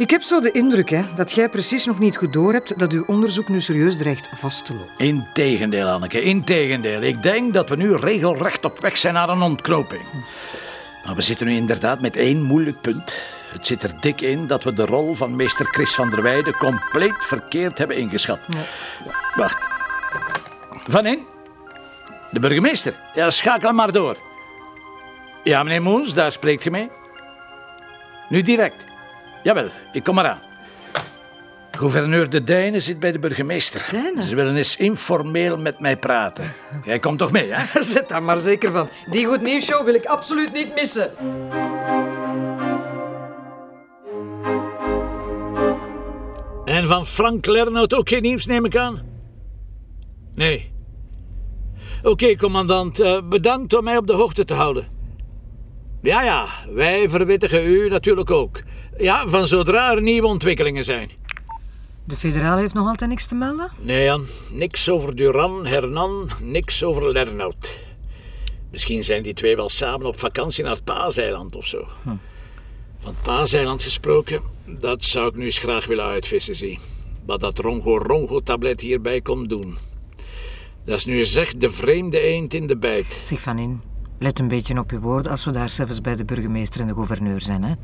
Ik heb zo de indruk hè, dat jij precies nog niet goed doorhebt dat uw onderzoek nu serieus dreigt vast te lopen. Integendeel, Anneke, integendeel. Ik denk dat we nu regelrecht op weg zijn naar een ontknoping. Maar we zitten nu inderdaad met één moeilijk punt. Het zit er dik in dat we de rol van meester Chris van der Weijden compleet verkeerd hebben ingeschat. Wacht. Van in? De burgemeester? Ja, schakel maar door. Ja, meneer Moens, daar spreekt je mee. Nu direct. Jawel, ik kom eraan. Gouverneur De Dijnen zit bij de burgemeester. Dijnen? Ze willen eens informeel met mij praten. Jij komt toch mee, hè? Zet daar maar zeker van. Die goed nieuwsshow wil ik absoluut niet missen. En van Frank Lernout ook geen nieuws, neem ik aan? Nee. Oké, commandant. eh, bedankt om mij op de hoogte te houden. Ja, ja, wij verwittigen u natuurlijk ook. Ja, van zodra er nieuwe ontwikkelingen zijn. De federaal heeft nog altijd niks te melden? Nee, Jan. Niks over Duran, Hernan, niks over Lernout. Misschien zijn die twee wel samen op vakantie naar het Paaseiland of zo. Van het Paaseiland gesproken, dat zou ik nu eens graag willen uitvissen, zie. Wat dat rongo-rongo-tablet hierbij komt doen. Dat is nu echt de vreemde eend in de bijt. Zeg van in, let een beetje op je woorden als we daar zelfs bij de burgemeester en de gouverneur zijn. Hè?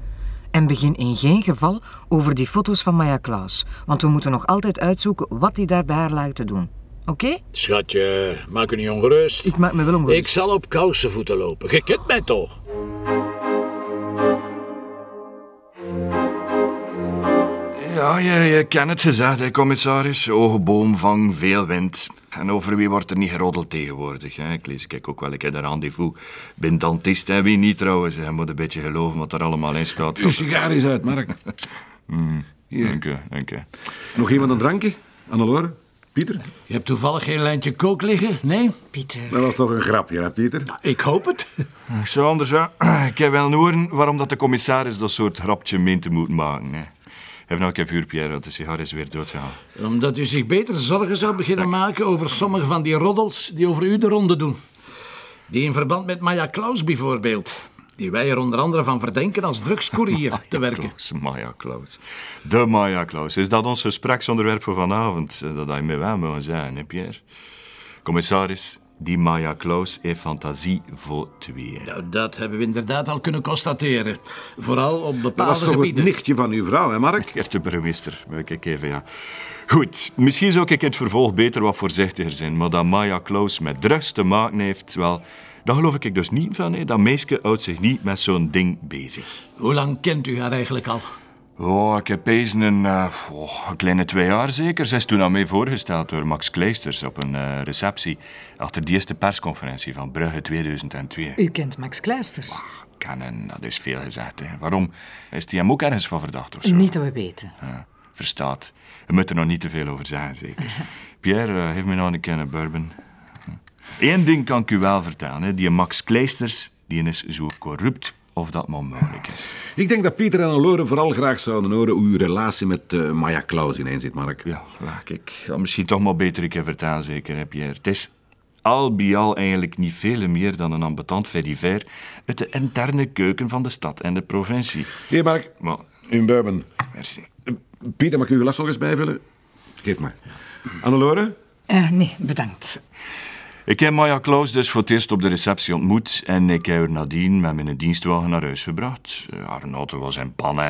En begin in geen geval over die foto's van Maya Klaus. Want we moeten nog altijd uitzoeken wat hij daar bij haar lijkt te doen. Oké? Schatje, maak u niet ongerust. Ik maak me wel ongerust. Ik zal op kousenvoeten lopen. Je kent mij toch? Ja, je, je kent het gezegd, hè, commissaris. Hoge boom, vang veel wind. En over wie wordt er niet geroddeld tegenwoordig? Hè? Ik lees kijk ook wel, ik heb een rendezvous. Ben dentist en wie niet trouwens. Je moet een beetje geloven wat er allemaal in staat. Uw sigaar is uit, Mark. Dank u, dank u. Nog iemand een drankje? Annelore? Pieter? Je hebt toevallig geen lijntje kook liggen, nee? Pieter. Dat was toch een grapje, hè, Pieter? Ik hoop het. Zo anders, hè. ik heb wel horen waarom dat de commissaris dat soort grapje meent te moeten maken. Hè. Heb nou een vuur, Pierre, want de sigaar is weer doodgegaan. Omdat u zich beter zorgen zou beginnen maken over sommige van die roddels die over u de ronde doen. Die in verband met Maya Klaus bijvoorbeeld. Die wij er onder andere van verdenken als drugscourier te werken. Klaus, Maya Klaus. De Maya Klaus. Is dat ons gespreksonderwerp voor vanavond? Eh, Dat je mij wel mogen zijn, hè, Pierre? Commissaris, die Maya Klaus heeft fantasie voor twee. Nou, dat hebben we inderdaad al kunnen constateren. Vooral op Dat bepaalde was toch het gebieden. nichtje van uw vrouw, hè, Mark? Eerste burgemeester, kijk even, ja. Goed, misschien zou ik in het vervolg beter wat voorzichtiger zijn, maar dat Maya Klaus met drugs te maken heeft, wel, daar geloof ik dus niet van. Hè. Dat meisje houdt zich niet met zo'n ding bezig. Hoe lang kent u haar eigenlijk al? Oh, ik heb eens een, eh, oh, een kleine twee jaar zeker. Ze is toen aan mij voorgesteld door Max Kleisters op een eh, receptie achter de eerste persconferentie van Brugge 2002. U kent Max Kleisters. Kennen, dat is veel gezegd. Hè. Waarom? Is die hem ook ergens van verdacht of zo? Niet dat we weten. Ja, verstaat. We moeten er nog niet te veel over zeggen, zeker. Pierre, eh, geef me nog een keer een bourbon. Eén ding kan ik u wel vertellen. Hè. Die Max Kleisters die is zo corrupt of dat maar mogelijk is. Ik denk dat Pieter en Annelore vooral graag zouden horen hoe uw relatie met eh, Maya Klaus ineen zit, Mark. Ja, kijk, ik ga misschien toch maar beter een keer vertellen, zeker, hè, Pierre. Het is al bij al eigenlijk niet veel meer dan een ambetant fediver uit de interne keuken van de stad en de provincie. Hier, Mark. Maar, Uw bourbon. merci. Eh, Pieter, mag ik uw glas nog eens bijvullen? Geef maar. Annelore? Eh, nee, bedankt. Ik heb Maya Klaus dus voor het eerst op de receptie ontmoet en ik heb haar nadien met mijn dienstwagen naar huis gebracht. Eh, Haar auto was in pannen.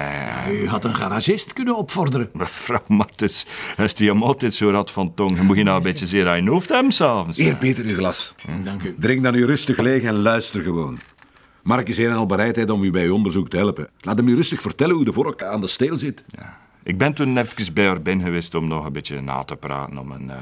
U had een garagist kunnen opvorderen. Mevrouw Martens, is die hem altijd zo rad van tong? Je moet je nou een beetje zeer aan je hoofd hebben s'avonds. Hier, Peter, uw glas. Dank u. Drink dan nu rustig leeg en luister gewoon. Mark is een en al bereidheid om u bij uw onderzoek te helpen. Laat hem nu rustig vertellen hoe de vork aan de steel zit. Ik ben toen even bij haar binnen geweest om nog een beetje na te praten, om een, eh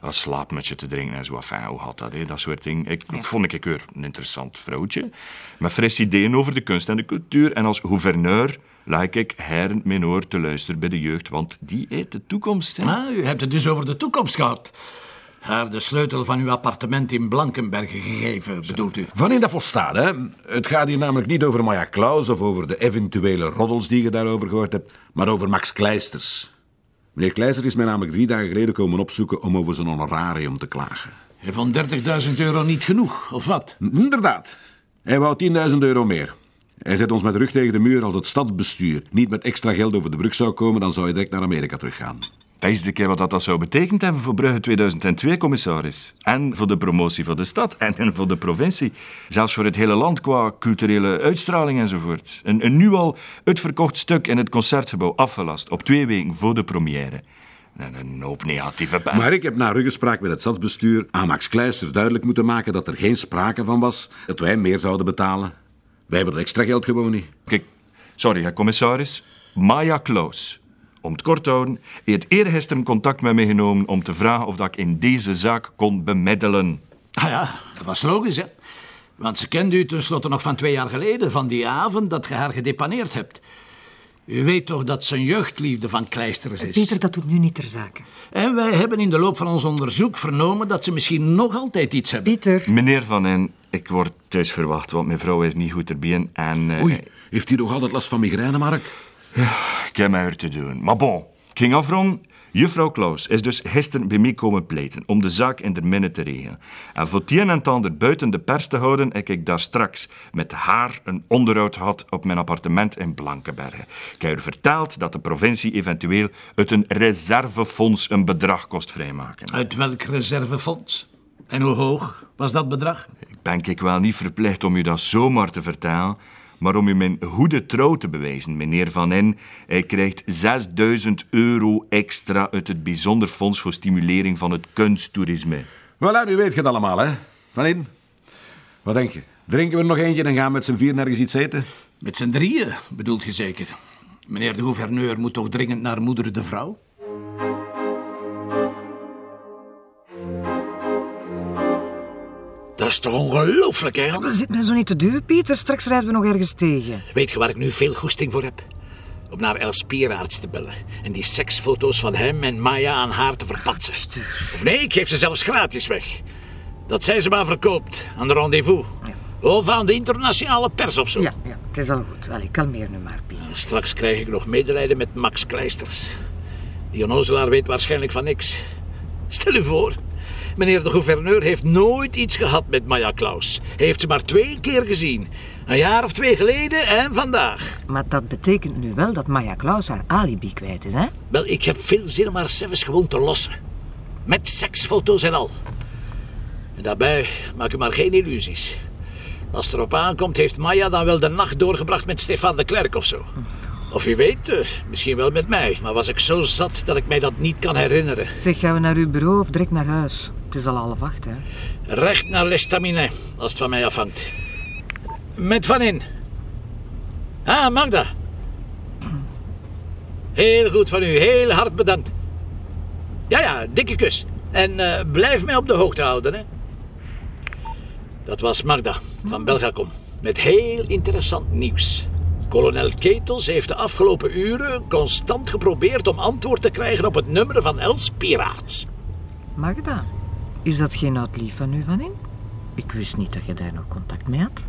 een slaapmutje te drinken en zo. Enfin, hoe had dat, hè? dat soort dingen. Ik, vond ik weer een interessant vrouwtje, met frisse ideeën over de kunst en de cultuur. En als gouverneur lijk ik herend mijn oor te luisteren bij de jeugd, want die heeft de toekomst. Hè? Ah, u hebt het dus over de toekomst gehad. Haar de sleutel van uw appartement in Blankenbergen gegeven, bedoelt u? Wanneer dat volstaat, hè? Het gaat hier namelijk niet over Maya Klaus of over de eventuele roddels die je daarover gehoord hebt, maar over Max Kleisters. Meneer Kleisters is mij namelijk drie dagen geleden komen opzoeken om over zijn honorarium te klagen. Vond 30.000 euro niet genoeg, of wat? Inderdaad. Hij wou 10.000 euro meer. Hij zet ons met de rug tegen de muur als het stadsbestuur niet met extra geld over de brug zou komen, dan zou hij direct naar Amerika teruggaan. Dat is de keer wat dat, zou betekend hebben voor Brugge 2002, commissaris. En voor de promotie van de stad en, en voor de provincie. Zelfs voor het hele land qua culturele uitstraling enzovoort. Een, een nu al uitverkocht stuk in het concertgebouw afgelast op twee weken voor de première. En een hoop negatieve pers. Maar ik heb na ruggespraak met het stadsbestuur aan Max Kleisters duidelijk moeten maken dat er geen sprake van was dat wij meer zouden betalen. Wij hebben dat extra geld gewoon niet. Kijk, sorry, hè, commissaris. Maya Klaus. Om het kort te houden, heeft eergisteren contact met mij genomen om te vragen of dat ik in deze zaak kon bemiddelen. Ah ja, dat was logisch, hè. Want ze kende u tenslotte nog van twee jaar geleden, van die avond dat je haar gedepaneerd hebt. U weet toch dat ze een jeugdliefde van Kleisters is? Pieter, dat doet nu niet ter zake. En wij hebben in de loop van ons onderzoek vernomen dat ze misschien nog altijd iets hebben. Pieter, Meneer Van En, ik word thuis verwacht, want mijn vrouw is niet goed erbij. En eh, Oei, heeft hij nog altijd last van migraine, Mark? ik te doen. Maar bon, ging. Juffrouw Klaus is dus gisteren bij mij komen pleiten om de zaak in de minne te regelen. En voor het een en het ander buiten de pers te houden, heb ik daar straks met haar een onderhoud gehad op mijn appartement in Blankenbergen. Ik heb haar verteld dat de provincie eventueel uit een reservefonds een bedrag kost vrijmaken. Uit welk reservefonds? En hoe hoog was dat bedrag? Ik ben ik wel niet verplicht om u dat zomaar te vertellen, maar om u mijn goede trouw te bewijzen, meneer Van En. Hij krijgt 6000 euro extra uit het Bijzonder Fonds voor Stimulering van het Kunsttoerisme. Wel, nu weet je het allemaal, hè? Van in. Wat denk je? Drinken we er nog eentje en gaan we met z'n vier nergens iets eten? Met z'n drieën, bedoelt je zeker? Meneer de gouverneur moet toch dringend naar moeder de vrouw? Toch ongelooflijk, hè? we zitten mij zo niet te duwen, Pieter. Straks rijden we nog ergens tegen. Weet je waar ik nu veel goesting voor heb? Om naar Els Pieraerts te bellen. En die seksfoto's van hem en Maya aan haar te verpatsen. Of nee, ik geef ze zelfs gratis weg. Dat zij ze maar verkoopt aan de rendezvous. Of aan de internationale pers of zo. Ja, ja, het is al goed. Allee, kalmeer nu maar, Pieter. Straks krijg ik nog medelijden met Max Kleisters. Die onnozelaar weet waarschijnlijk van niks. Stel u voor, meneer de gouverneur heeft nooit iets gehad met Maya Klaus. Hij heeft ze maar twee keer gezien. Een jaar of twee geleden en vandaag. Maar dat betekent nu wel dat Maya Klaus haar alibi kwijt is, hè? Wel, ik heb veel zin om haar zelfs gewoon te lossen. Met seksfoto's en al. En daarbij maak u maar geen illusies. Als het erop aankomt, heeft Maya dan wel de nacht doorgebracht met Stefan de Klerk of zo. Of wie weet, eh, misschien wel met mij. Maar was ik zo zat dat ik mij dat niet kan herinneren. Zeg, gaan we naar uw bureau of direct naar huis? Het is al half acht, hè? Recht naar l'estaminet, als het van mij afhangt. Met Van In. Ah, Magda. Heel goed van u, heel hard bedankt. Ja, ja, dikke kus. En eh, blijf mij op de hoogte houden, hè. Dat was Magda van Belgacom. Met heel interessant nieuws. Kolonel Ketels heeft de afgelopen uren constant geprobeerd om antwoord te krijgen op het nummer van Els Piraerts. Magda, is dat geen oud lief van u van in? Ik wist niet dat je daar nog contact mee had.